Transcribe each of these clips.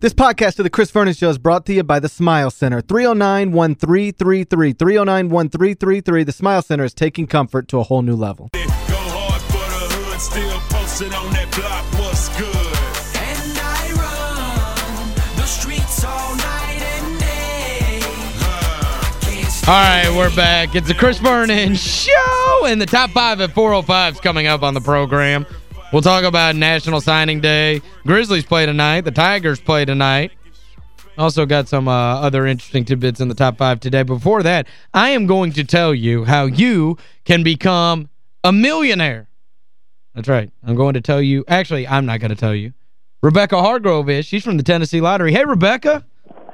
This podcast of the Chris Vernon Show is brought to you by the Smile Center. 309-1333. 309-1333. The Smile Center is taking comfort to a whole new level. Go hard for the hood, still posted on that block, what's good? And I run the streets all night and day. All right, we're back. It's the Chris Vernon Show, and the top five at 405 is coming up on the program. We'll talk about National Signing Day. Grizzlies play tonight. The Tigers play tonight. Also got some uh, other interesting tidbits in the top five today. Before that, I am going to tell you how you can become a millionaire. That's right. I'm going to tell you. Actually, I'm not going to tell you. Rebecca Hargrove is. She's from the Tennessee Lottery. Hey, Rebecca.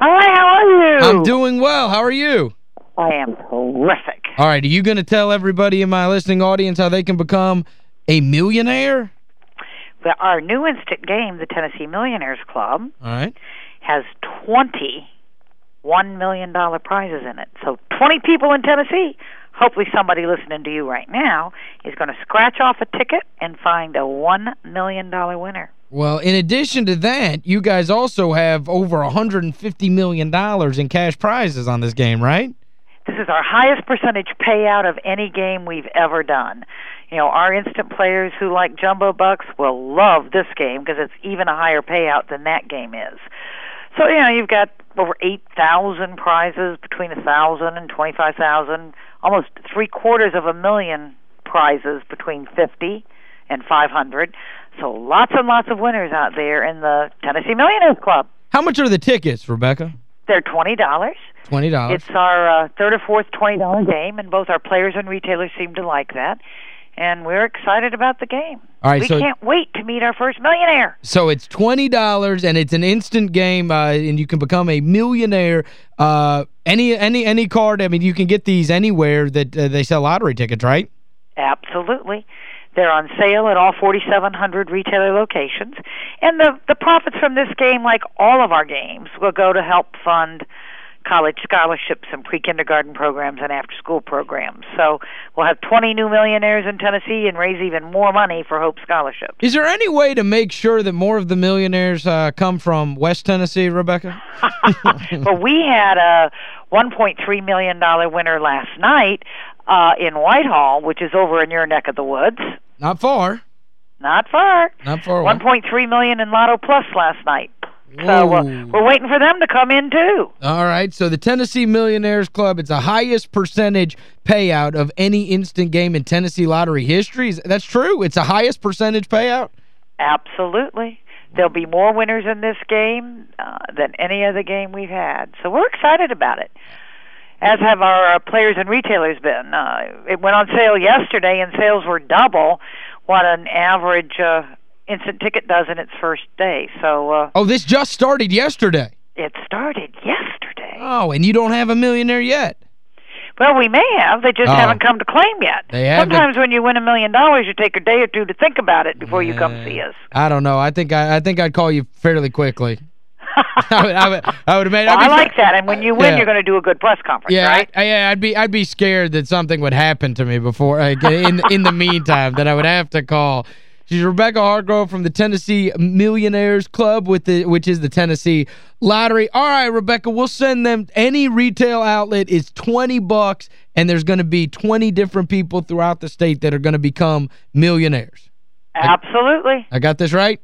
Hi, how are you? I'm doing well. How are you? I am terrific. All right, are you going to tell everybody in my listening audience how they can become a millionaire? Well, our new instant game, the Tennessee Millionaires Club, All right. has 20 $1 million prizes in it. So 20 people in Tennessee, hopefully somebody listening to you right now, is going to scratch off a ticket and find a $1 million winner. Well, in addition to that, you guys also have over $150 million in cash prizes on this game, right? This is our highest percentage payout of any game we've ever done. You know, our instant players who like jumbo bucks will love this game because it's even a higher payout than that game is. So, you know, you've got over 8,000 prizes between a 1,000 and 25,000, almost three quarters of a million prizes between 50 and 500. So, lots and lots of winners out there in the Tennessee Millionaires Club. How much are the tickets, Rebecca? They're $20. $20. It's our uh, third or fourth twenty dollar game, and both our players and retailers seem to like that. And we're excited about the game. All right, we so- can't wait to meet our first millionaire. So it's $20 and it's an instant game uh, and you can become a millionaire. Uh, any any any card, I mean, you can get these anywhere that uh, they sell lottery tickets, right? Absolutely. They're on sale at all 4,700 retailer locations. And the, the profits from this game, like all of our games, will go to help fund college scholarships and pre-kindergarten programs and after-school programs. So we'll have 20 new millionaires in Tennessee and raise even more money for Hope Scholarships. Is there any way to make sure that more of the millionaires uh, come from West Tennessee, Rebecca? well, we had a 1.3 million dollar winner last night uh in Whitehall, which is over in your neck of the woods. Not far. Not far. Not far away. 1.3 million in Lotto Plus last night. So uh, we're waiting for them to come in too. All right, so the Tennessee Millionaires Club, it's the highest percentage payout of any instant game in Tennessee lottery history. That's true? It's the highest percentage payout? Absolutely. There'll be more winners in this game uh, than any other game we've had. So we're excited about it. As have our uh, players and retailers been. Uh, it went on sale yesterday, and sales were double what an average uh, instant ticket does in its first day. So uh, Oh, this just started yesterday. it started yesterday. Oh, and you don't have a millionaire yet. Well, we may have. They just Oh. haven't come to claim yet. They haven't. Sometimes when you win a million dollars, you take a day or two to think about it before you come see us. I don't know. I think I, I think I'd call you fairly quickly. I would I would, I would imagine Well, I'd I like that. And when you win, Yeah. you're going to do a good press conference, Yeah, right? I, yeah, I'd be I'd be scared that something would happen to me before like, in in the meantime that I would have to call. She's Rebecca Hargrove from the Tennessee Millionaires Club with the which is the Tennessee Lottery. All right, Rebecca, we'll send them any retail outlet is 20 bucks and there's going to be 20 different people throughout the state that are going to become millionaires. Absolutely. I got this right?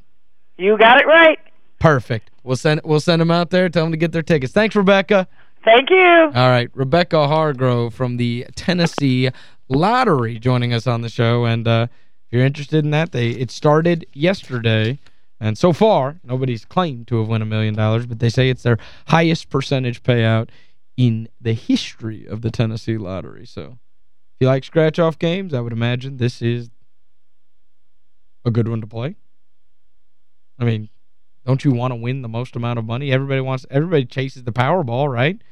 You got it right. Perfect. We'll send we'll send them out there, tell them to get their tickets. Thanks, Rebecca. Thank you. All right, Rebecca Hargrove from the Tennessee Lottery joining us on the show. And uh, you're interested in that, they it started yesterday. And so far, nobody's claimed to have won a million dollars, but they say it's their highest percentage payout in the history of the Tennessee Lottery. So if you like scratch-off games, I would imagine this is a good one to play. I mean, don't you want to win the most amount of money? Everybody wants everybody chases the Powerball, right?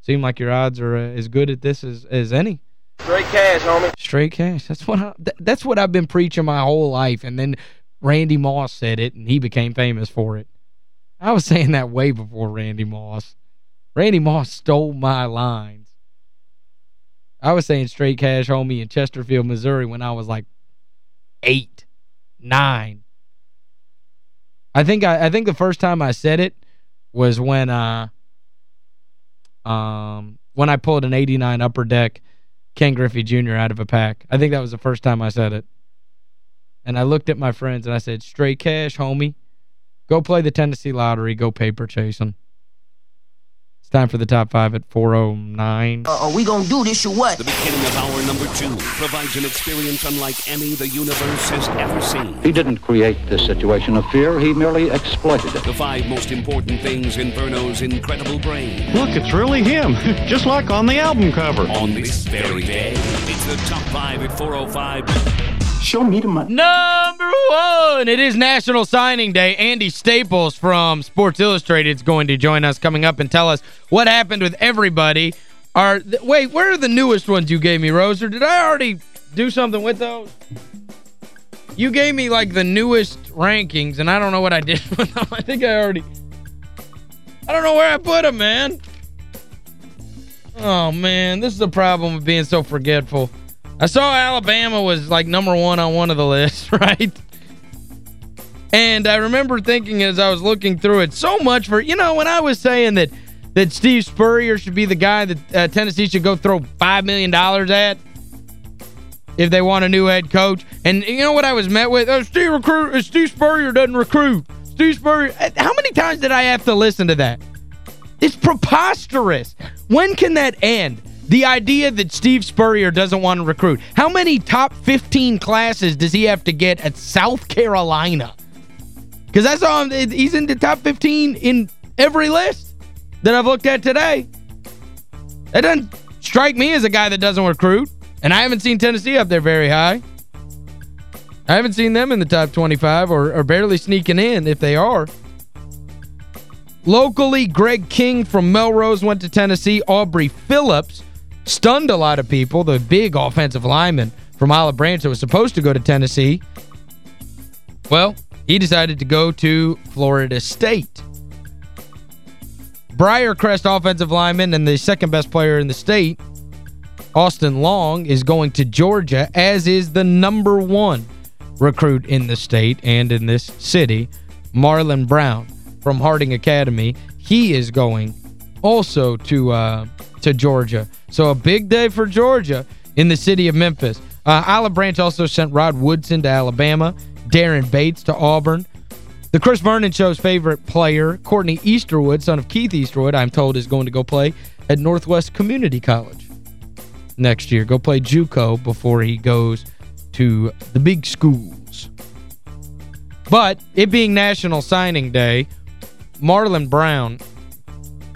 Seem like your odds are uh, as good at this as as any. Straight cash, homie. Straight cash. That's what I, th that's what I've been preaching my whole life and then Randy Moss said it and he became famous for it. I was saying that way before Randy Moss. Randy Moss stole my lines. I was saying straight cash homie in Chesterfield, Missouri when I was like eight, nine. I think I, I think the first time I said it was when uh um when I pulled an 89 upper deck Ken Griffey Jr. out of a pack. I think that was the first time I said it. And I looked at my friends and I said, straight cash, homie. Go play the Tennessee Lottery. Go paper chasing. It's time for the top five at 409. Uh, are we gonna do this or what? The beginning of hour number two provides an experience unlike any the universe has ever seen. He didn't create this situation of fear, he merely exploited it. The five most important things in Verno's incredible brain. Look, it's really him, just like on the album cover. On this very day, it's the top five at 405. Show me the money. Number one, it is National Signing Day. Andy Staples from Sports Illustrated is going to join us coming up and tell us what happened with everybody. Are Wait, where are the newest ones you gave me, Rose? Or did I already do something with those? You gave me, like, the newest rankings, and I don't know what I did with them. I think I already... I don't know where I put them, man. Oh, man, this is a problem of being so forgetful. I saw Alabama was like number one on one of the lists, right? And I remember thinking as I was looking through it, so much for, you know, when I was saying that that Steve Spurrier should be the guy that uh, Tennessee should go throw $5 million at if they want a new head coach. And you know what I was met with? Oh, Steve, recruit, uh, Steve Spurrier doesn't recruit. Steve Spurrier. Uh, how many times did I have to listen to that? It's preposterous. When can that end? The idea that Steve Spurrier doesn't want to recruit. How many top 15 classes does he have to get at South Carolina? Because I saw him, he's in the top 15 in every list that I've looked at today. That doesn't strike me as a guy that doesn't recruit. And I haven't seen Tennessee up there very high. I haven't seen them in the top 25 or, or barely sneaking in if they are. Locally, Greg King from Melrose went to Tennessee. Aubrey Phillips stunned a lot of people, the big offensive lineman from Olive Branch that was supposed to go to Tennessee. Well, he decided to go to Florida State. Briarcrest offensive lineman and the second best player in the state, Austin Long, is going to Georgia, as is the number one recruit in the state and in this city, Marlon Brown from Harding Academy. He is going also to uh, to Georgia. So a big day for Georgia in the city of Memphis. Uh, Olive Branch also sent Rod Woodson to Alabama, Daren Bates to Auburn. The Chris Vernon Show's favorite player, Courtney Easterwood, son of Keith Easterwood, I'm told is going to go play at Northwest Community College next year. Go play JUCO before he goes to the big schools. But it being National Signing Day, Marlon Brown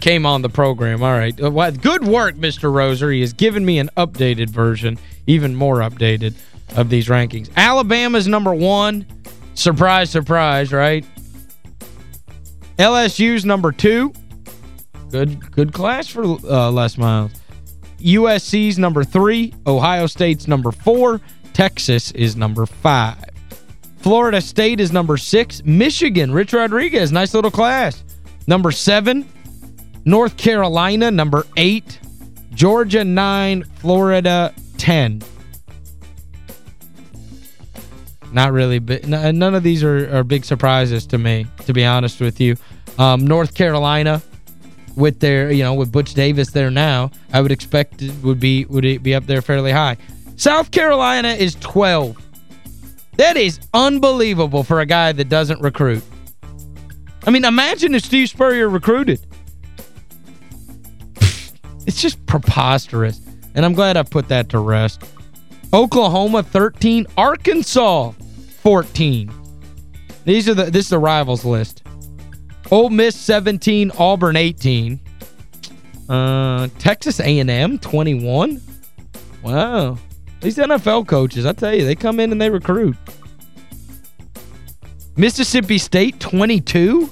came on the program. All right. Uh, good work, Mr. Roser. He has given me an updated version, even more updated, of these rankings. Alabama's number one. Surprise, surprise, right? LSU's number two. Good good class for uh, Les Miles. USC's number three. Ohio State's number four. Texas is number five. Florida State is number six. Michigan, Rich Rodriguez, nice little class. Number seven. North Carolina, number 8. Georgia, 9. Florida, 10. Not really, but none of these are, are big surprises to me, to be honest with you. Um, North Carolina, with their, you know, with Butch Davis there now, I would expect it would be would it be up there fairly high. South Carolina is 12. That is unbelievable for a guy that doesn't recruit. I mean, imagine if Steve Spurrier recruited. It's just preposterous. And I'm glad I put that to rest. Oklahoma 13, Arkansas 14. These are the this is the rivals list. Ole Miss 17, Auburn 18. Uh, Texas A&M 21. Wow. These NFL coaches, I tell you, they come in and they recruit. Mississippi State 22.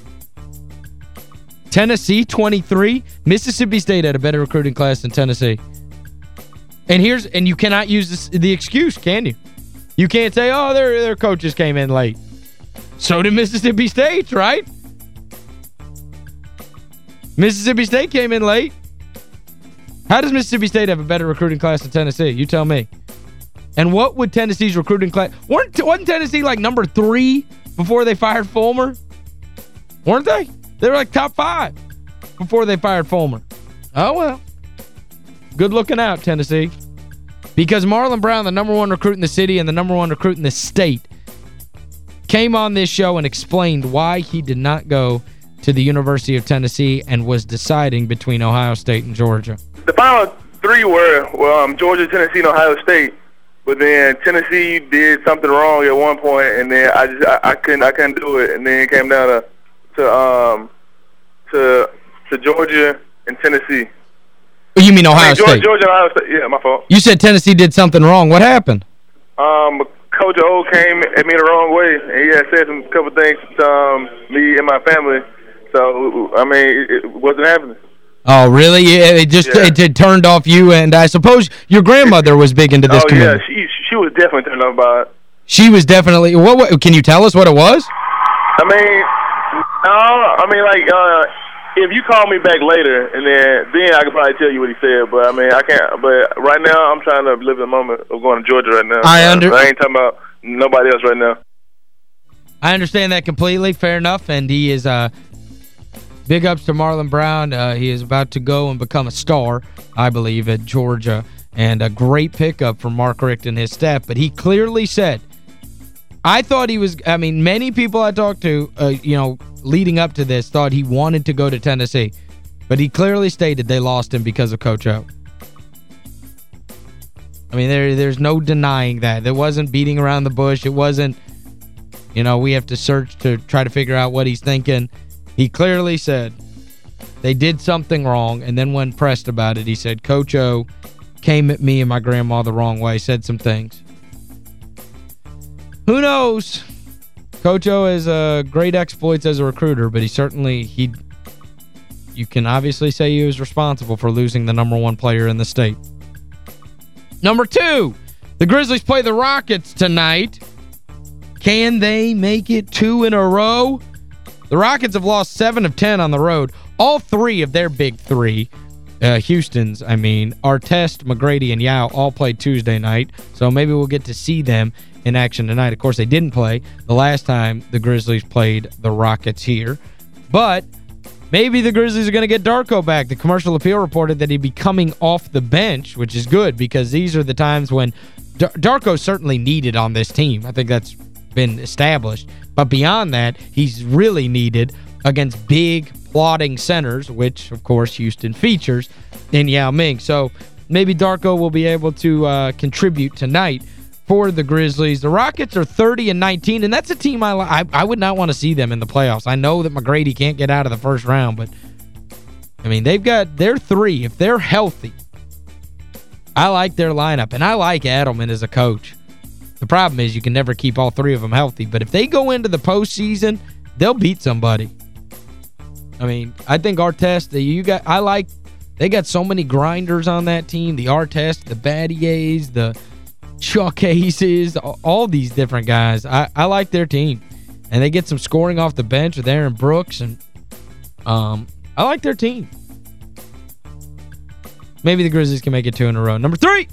Tennessee 23. Mississippi State had a better recruiting class than Tennessee. And here's and you cannot use this, the excuse, can you? You can't say, "Oh, their their coaches came in late." So did Mississippi State, right? Mississippi State came in late. How does Mississippi State have a better recruiting class than Tennessee? You tell me. And what would Tennessee's recruiting class... Weren't, wasn't Tennessee like number three before they fired Fulmer? Weren't they? They were like top five before they fired Fulmer. Oh, well. Good looking out, Tennessee. Because Marlon Brown, the number one recruit in the city and the number one recruit in the state, came on this show and explained why he did not go to the University of Tennessee and was deciding between Ohio State and Georgia. The final three were well, um, Georgia, Tennessee, and Ohio State. But then Tennessee did something wrong at one point, and then I just I, I couldn't I couldn't do it, and then it came down to to um to to Georgia and Tennessee. Oh, You mean Ohio I mean, Georgia, State? Georgia Ohio State. Yeah, my fault. You said Tennessee did something wrong. What happened? Um, Coach O came at me the wrong way, and he had said some couple things to um, me and my family. So I mean, it, it wasn't happening. Oh, really? Yeah, It just Yeah. it, it turned off you, and I suppose your grandmother was big into this oh community. yeah, she she was definitely turned on by it. She was definitely... What, what? Can you tell us what it was? I mean, no, I mean like uh, if you call me back later, and then then I can probably tell you what he said. But I mean, I can't. But right now, I'm trying to live in the moment of going to Georgia right now. I Uh, under- I ain't talking about nobody else right now. I understand that completely. Fair enough. And he is... uh Big ups to Marlon Brown. Uh, he is about to go and become a star, I believe, at Georgia. And a great pickup for Mark Richt and his staff. But he clearly said, I thought he was, I mean, many people I talked to, uh, you know, leading up to this, thought he wanted to go to Tennessee. But he clearly stated they lost him because of Coach O. I mean, there there's no denying that. There wasn't beating around the bush. It wasn't, you know, we have to search to try to figure out what he's thinking. He clearly said they did something wrong, and then when pressed about it, he said, Coach O came at me and my grandma the wrong way, said some things. Who knows? Coach O has uh, great exploits as a recruiter, but he certainly, he you can obviously say he was responsible for losing the number one player in the state. Number two, the Grizzlies play the Rockets tonight. Can they make it two in a row? The Rockets have lost 7 of 10 on the road. All three of their big three, uh, Houston's, I mean, Artest, McGrady, and Yao all played Tuesday night, so maybe we'll get to see them in action tonight. Of course, they didn't play the last time the Grizzlies played the Rockets here. But maybe the Grizzlies are going to get Darko back. The commercial appeal reported that he'd be coming off the bench, which is good because these are the times when Dar Darko's certainly needed on this team. I think that's been established. But beyond that, he's really needed against big plotting centers, which, of course, Houston features in Yao Ming. So maybe Darko will be able to uh, contribute tonight for the Grizzlies. The Rockets are 30 and 19, and that's a team I, I I would not want to see them in the playoffs. I know that McGrady can't get out of the first round, but I mean, they've got they're three. If they're healthy, I like their lineup, and I like Adelman as a coach. The problem is you can never keep all three of them healthy, but if they go into the postseason, they'll beat somebody. I mean, I think Artest, you got I like they got so many grinders on that team, the Artest, the Battiers, the Chuck Hayes, all, these different guys. I, I like their team. And they get some scoring off the bench with Aaron Brooks and um I like their team. Maybe the Grizzlies can make it two in a row. Number three,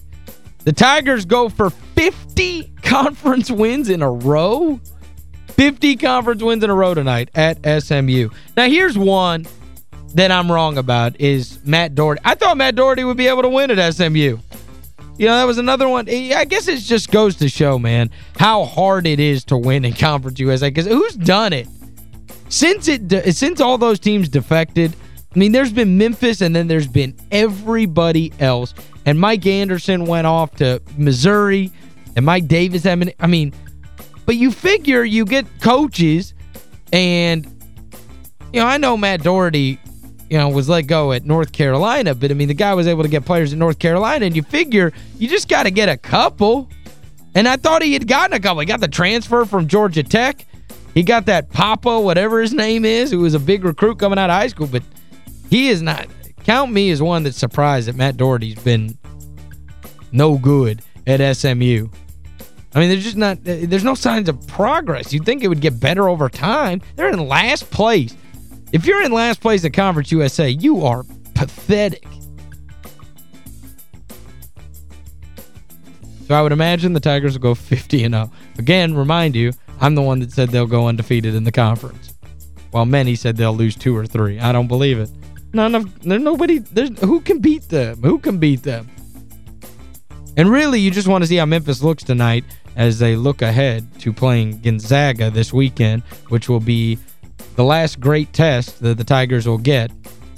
the Tigers go for 50 conference wins in a row. 50 conference wins in a row tonight at SMU. Now, here's one that I'm wrong about is Matt Doherty. I thought Matt Doherty would be able to win at SMU. You know, that was another one. I guess it just goes to show, man, how hard it is to win in Conference USA. Because who's done it? Since it since all those teams defected, I mean, there's been Memphis and then there's been everybody else. And Mike Anderson went off to Missouri and Mike Davis, I mean, but you figure you get coaches and, you know, I know Matt Doherty, you know, was let go at North Carolina, but I mean, the guy was able to get players at North Carolina and you figure you just got to get a couple. And I thought he had gotten a couple. He got the transfer from Georgia Tech. He got that Papa, whatever his name is, who was a big recruit coming out of high school, but he is not count me as one that's surprised that Matt Doherty's been no good at SMU. I mean, there's just not there's no signs of progress. You'd think it would get better over time. They're in last place. If you're in last place at Conference USA, you are pathetic. So I would imagine the Tigers will go 50 and 0. Again, remind you, I'm the one that said they'll go undefeated in the conference. while many said they'll lose two or three. I don't believe it. None of there's nobody there's who can beat them? Who can beat them? And really you just want to see how Memphis looks tonight as they look ahead to playing Gonzaga this weekend, which will be the last great test that the Tigers will get,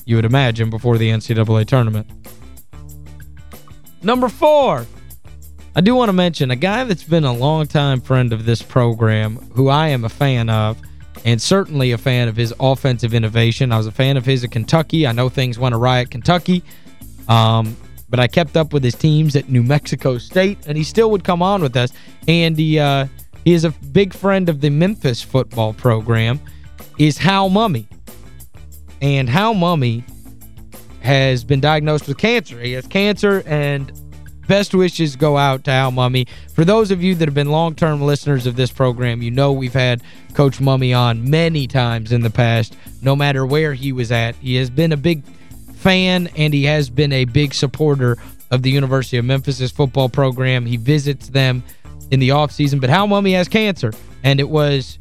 you would imagine, before the NCAA tournament. Number four, I do want to mention a guy that's been a longtime friend of this program, who I am a fan of, and certainly a fan of his offensive innovation. I was a fan of his at Kentucky. I know things went awry at Kentucky, um, but I kept up with his teams at New Mexico State, and he still would come on with us. And he, uh, he is a big friend of the Memphis football program, is Hal Mumme. And Hal Mumme has been diagnosed with cancer. He has cancer, and best wishes go out to Hal Mumme. For those of you that have been long-term listeners of this program, you know we've had Coach Mumme on many times in the past, no matter where he was at. He has been a big fan, and he has been a big supporter of the University of Memphis' football program. He visits them in the offseason, but Hal Mumme has cancer, and it was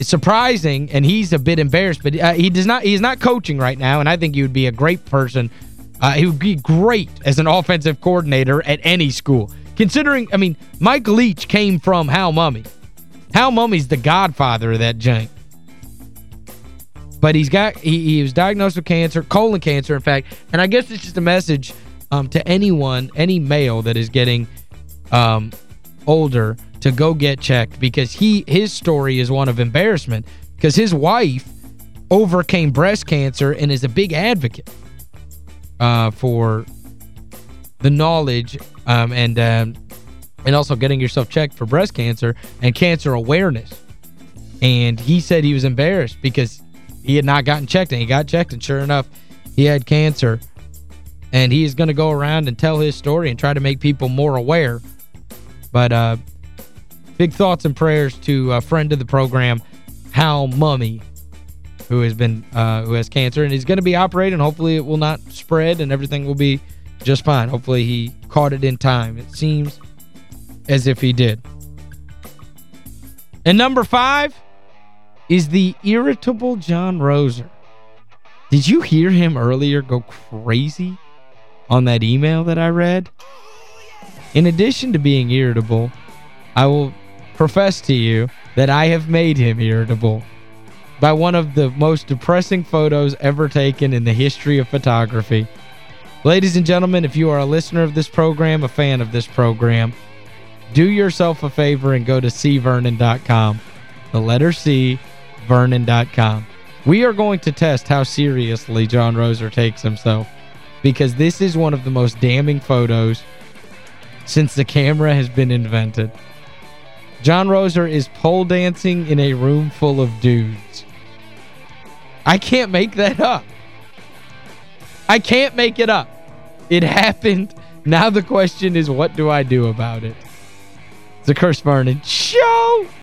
surprising, and he's a bit embarrassed, but uh, he does not he's not coaching right now, and I think he would be a great person. Uh, he would be great as an offensive coordinator at any school. Considering, I mean, Mike Leach came from Hal Mumme. Hal Mumme's the godfather of that jank. But he's got he, he was diagnosed with cancer, colon cancer, in fact. And I guess it's just a message um, to anyone, any male that is getting um, older to go get checked because he his story is one of embarrassment because his wife overcame breast cancer and is a big advocate uh, for the knowledge um, and um, and also getting yourself checked for breast cancer and cancer awareness. And he said he was embarrassed because he had not gotten checked and he got checked and sure enough he had cancer. And he is going to go around and tell his story and try to make people more aware. But uh, big thoughts and prayers to a friend of the program, Hal Mumme, who has been uh, who has cancer and he's going to be operated. Hopefully it will not spread and everything will be just fine. Hopefully he caught it in time. It seems as if he did. And number five is the irritable John Roser. Did you hear him earlier go crazy on that email that I read? In addition to being irritable, I will profess to you that I have made him irritable by one of the most depressing photos ever taken in the history of photography. Ladies and gentlemen, if you are a listener of this program, a fan of this program, do yourself a favor and go to cvernon.com. The letter C, vernon.com. We are going to test how seriously John Roser takes himself because this is one of the most damning photos since the camera has been invented. John Roser is pole dancing in a room full of dudes. I can't make that up. I can't make it up. It happened. Now the question is, what do I do about it? It's a Chris Vernon Show!